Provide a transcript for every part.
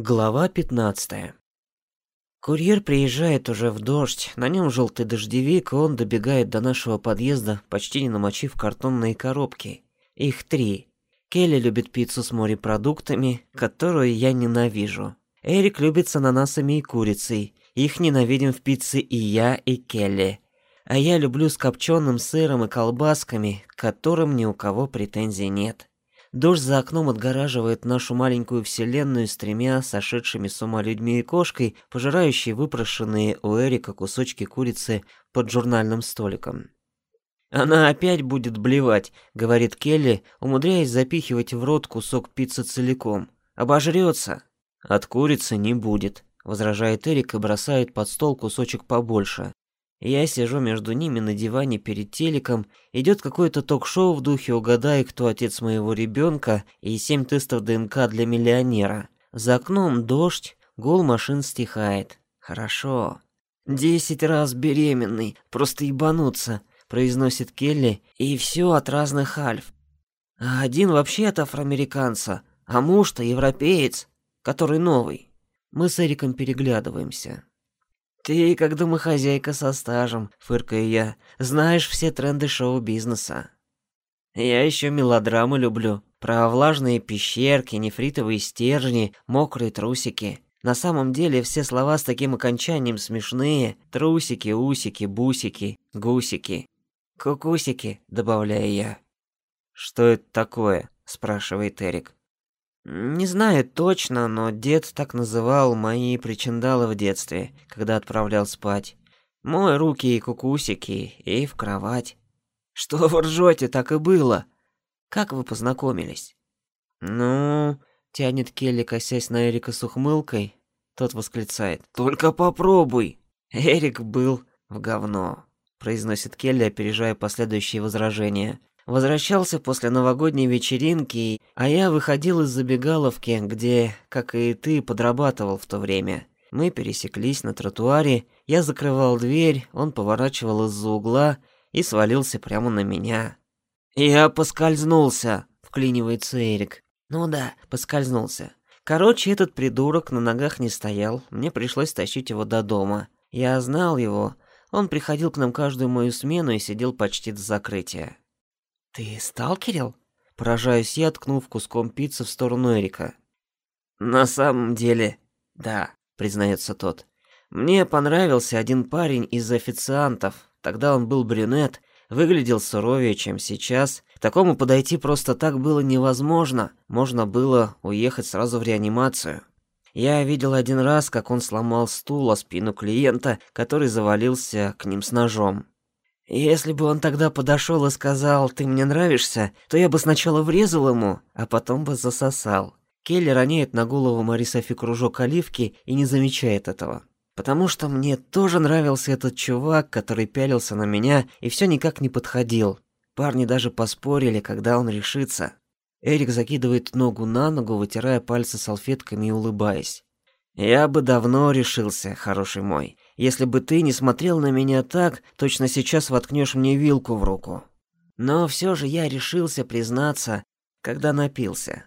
Глава 15. Курьер приезжает уже в дождь, на нем желтый дождевик, и он добегает до нашего подъезда, почти не намочив картонные коробки. Их три. Келли любит пиццу с морепродуктами, которую я ненавижу. Эрик любит с ананасами и курицей. Их ненавидим в пицце и я, и Келли. А я люблю с копченым сыром и колбасками, к которым ни у кого претензий нет. Дождь за окном отгораживает нашу маленькую вселенную с тремя сошедшими с ума людьми и кошкой, пожирающей выпрошенные у Эрика кусочки курицы под журнальным столиком. «Она опять будет блевать», — говорит Келли, умудряясь запихивать в рот кусок пиццы целиком. «Обожрется». «От курицы не будет», — возражает Эрик и бросает под стол кусочек побольше. Я сижу между ними на диване перед телеком, идет какое-то ток-шоу в духе «Угадай, кто отец моего ребенка» и «Семь тестов ДНК для миллионера». За окном дождь, гул машин стихает. Хорошо. «Десять раз беременный, просто ебануться», — произносит Келли, и все от разных альф. А один вообще от афроамериканца, а муж-то европеец, который новый. Мы с Эриком переглядываемся. «Ты, как домохозяйка со стажем», — фыркаю я, — «знаешь все тренды шоу-бизнеса». Я еще мелодрамы люблю. Про влажные пещерки, нефритовые стержни, мокрые трусики. На самом деле все слова с таким окончанием смешные. Трусики, усики, бусики, гусики. Кукусики, добавляю я. «Что это такое?» — спрашивает Эрик. Не знаю точно, но дед так называл мои причиндалы в детстве, когда отправлял спать. Мой руки и кукусики, и в кровать. Что вы ржете, так и было. Как вы познакомились? Ну, тянет Келли, косясь на Эрика с ухмылкой. Тот восклицает. Только попробуй. Эрик был в говно, произносит Келли, опережая последующие возражения. Возвращался после новогодней вечеринки, а я выходил из забегаловки, где, как и ты, подрабатывал в то время. Мы пересеклись на тротуаре, я закрывал дверь, он поворачивал из-за угла и свалился прямо на меня. «Я поскользнулся», — вклинивается Эрик. «Ну да, поскользнулся. Короче, этот придурок на ногах не стоял, мне пришлось тащить его до дома. Я знал его, он приходил к нам каждую мою смену и сидел почти до закрытия. «Ты сталкерил?» Поражаюсь я, ткнув куском пиццы в сторону Эрика. «На самом деле, да», — признается тот. «Мне понравился один парень из официантов. Тогда он был брюнет, выглядел суровее, чем сейчас. К такому подойти просто так было невозможно. Можно было уехать сразу в реанимацию. Я видел один раз, как он сломал стул о спину клиента, который завалился к ним с ножом. Если бы он тогда подошел и сказал «ты мне нравишься», то я бы сначала врезал ему, а потом бы засосал. Келли роняет на голову Мари Софи кружок оливки и не замечает этого. Потому что мне тоже нравился этот чувак, который пялился на меня и все никак не подходил. Парни даже поспорили, когда он решится. Эрик закидывает ногу на ногу, вытирая пальцы салфетками и улыбаясь. «Я бы давно решился, хороший мой. Если бы ты не смотрел на меня так, точно сейчас воткнешь мне вилку в руку. Но все же я решился признаться, когда напился.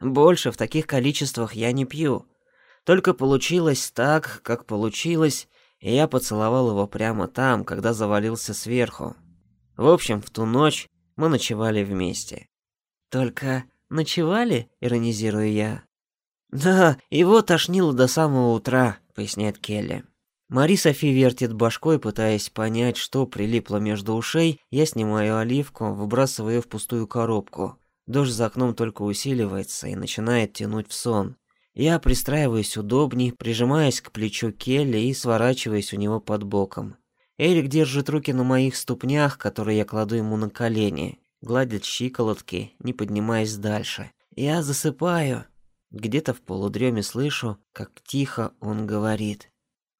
Больше в таких количествах я не пью. Только получилось так, как получилось, и я поцеловал его прямо там, когда завалился сверху. В общем, в ту ночь мы ночевали вместе. Только ночевали, иронизирую я. Да, его тошнило до самого утра, поясняет Келли. Мари Софи вертит башкой, пытаясь понять, что прилипло между ушей. Я снимаю оливку, выбрасываю в пустую коробку. Дождь за окном только усиливается и начинает тянуть в сон. Я пристраиваюсь удобней, прижимаясь к плечу Келли и сворачиваясь у него под боком. Эрик держит руки на моих ступнях, которые я кладу ему на колени, гладит щиколотки, не поднимаясь дальше. Я засыпаю. Где-то в полудреме слышу, как тихо он говорит.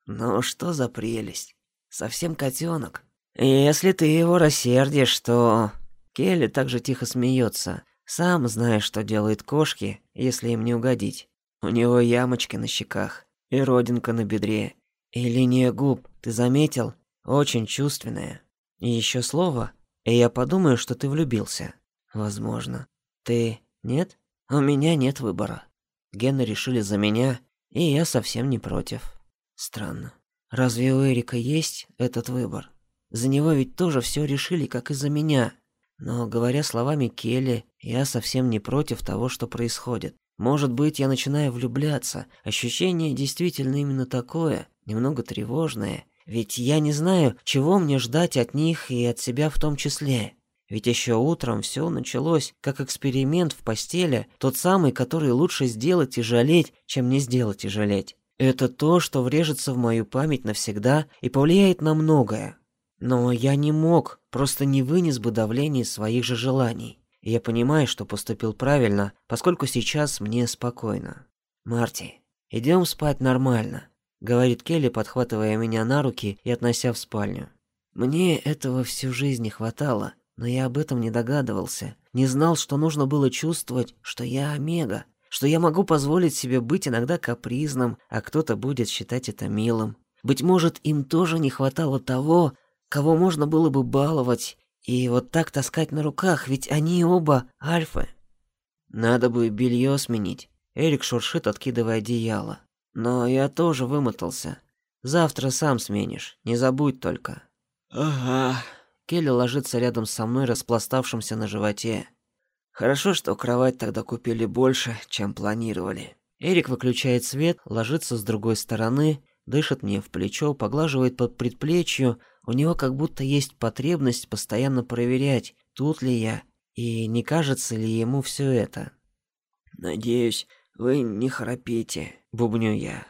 Ну что за прелесть? Совсем котенок. Если ты его рассердишь, то... Келли также тихо смеется. Сам знаешь, что делают кошки, если им не угодить. У него ямочки на щеках и родинка на бедре. И линия губ, ты заметил? Очень чувственная. И еще слово, и я подумаю, что ты влюбился. Возможно. Ты нет? У меня нет выбора. Гены решили за меня, и я совсем не против. Странно. Разве у Эрика есть этот выбор? За него ведь тоже все решили, как и за меня. Но, говоря словами Келли, я совсем не против того, что происходит. Может быть, я начинаю влюбляться. Ощущение действительно именно такое, немного тревожное. Ведь я не знаю, чего мне ждать от них и от себя в том числе. Ведь еще утром все началось как эксперимент в постели, тот самый, который лучше сделать и жалеть, чем не сделать и жалеть. Это то, что врежется в мою память навсегда и повлияет на многое. Но я не мог, просто не вынес бы давления своих же желаний. И я понимаю, что поступил правильно, поскольку сейчас мне спокойно. Марти, идем спать нормально, говорит Келли, подхватывая меня на руки и относя в спальню. Мне этого всю жизнь не хватало, но я об этом не догадывался. Не знал, что нужно было чувствовать, что я омега, что я могу позволить себе быть иногда капризным, а кто-то будет считать это милым. Быть может, им тоже не хватало того, кого можно было бы баловать и вот так таскать на руках, ведь они оба альфы. Надо бы белье сменить. Эрик шуршит, откидывая одеяло. Но я тоже вымотался. Завтра сам сменишь, не забудь только. Ага. Келли ложится рядом со мной, распластавшимся на животе. Хорошо, что кровать тогда купили больше, чем планировали. Эрик выключает свет, ложится с другой стороны, дышит мне в плечо, поглаживает под предплечью, у него как будто есть потребность постоянно проверять, тут ли я, и не кажется ли ему все это. «Надеюсь, вы не храпите», — бубню я.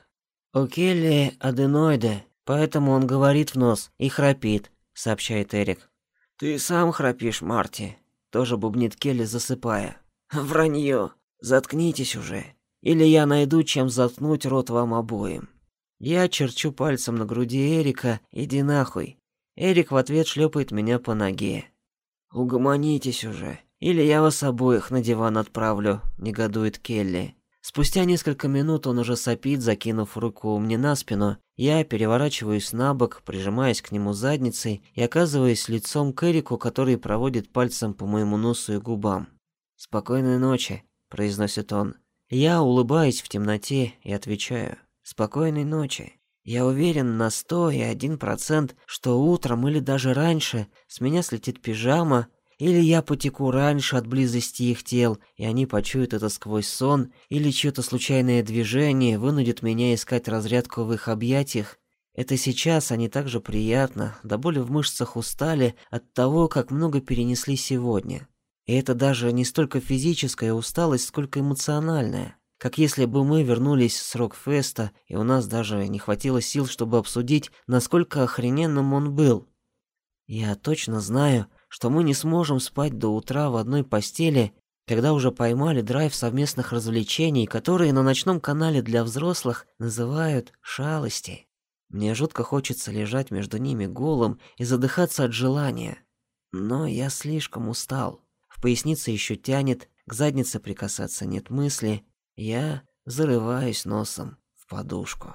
«У Келли аденоиды, поэтому он говорит в нос и храпит», — сообщает Эрик. «Ты сам храпишь, Марти», — тоже бубнит Келли, засыпая. «Вранье! Заткнитесь уже, или я найду, чем заткнуть рот вам обоим». Я черчу пальцем на груди Эрика, иди нахуй. Эрик в ответ шлепает меня по ноге. «Угомонитесь уже, или я вас обоих на диван отправлю», — негодует Келли. Спустя несколько минут он уже сопит, закинув руку мне на спину. Я переворачиваюсь на бок, прижимаясь к нему задницей и оказываясь лицом к Эрику, который проводит пальцем по моему носу и губам. «Спокойной ночи», — произносит он. Я улыбаюсь в темноте и отвечаю. «Спокойной ночи». Я уверен на сто и один процент, что утром или даже раньше с меня слетит пижама, или я потеку раньше от близости их тел, и они почуют это сквозь сон, или чьё-то случайное движение вынудит меня искать разрядку в их объятиях. Это сейчас они так же приятно, до боли в мышцах устали от того, как много перенесли сегодня. И это даже не столько физическая усталость, сколько эмоциональная. Как если бы мы вернулись с Рокфеста, и у нас даже не хватило сил, чтобы обсудить, насколько охрененным он был. Я точно знаю, что мы не сможем спать до утра в одной постели, когда уже поймали драйв совместных развлечений, которые на ночном канале для взрослых называют шалости. Мне жутко хочется лежать между ними голым и задыхаться от желания. Но я слишком устал. В пояснице еще тянет, к заднице прикасаться нет мысли, я зарываюсь носом в подушку.